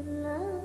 love.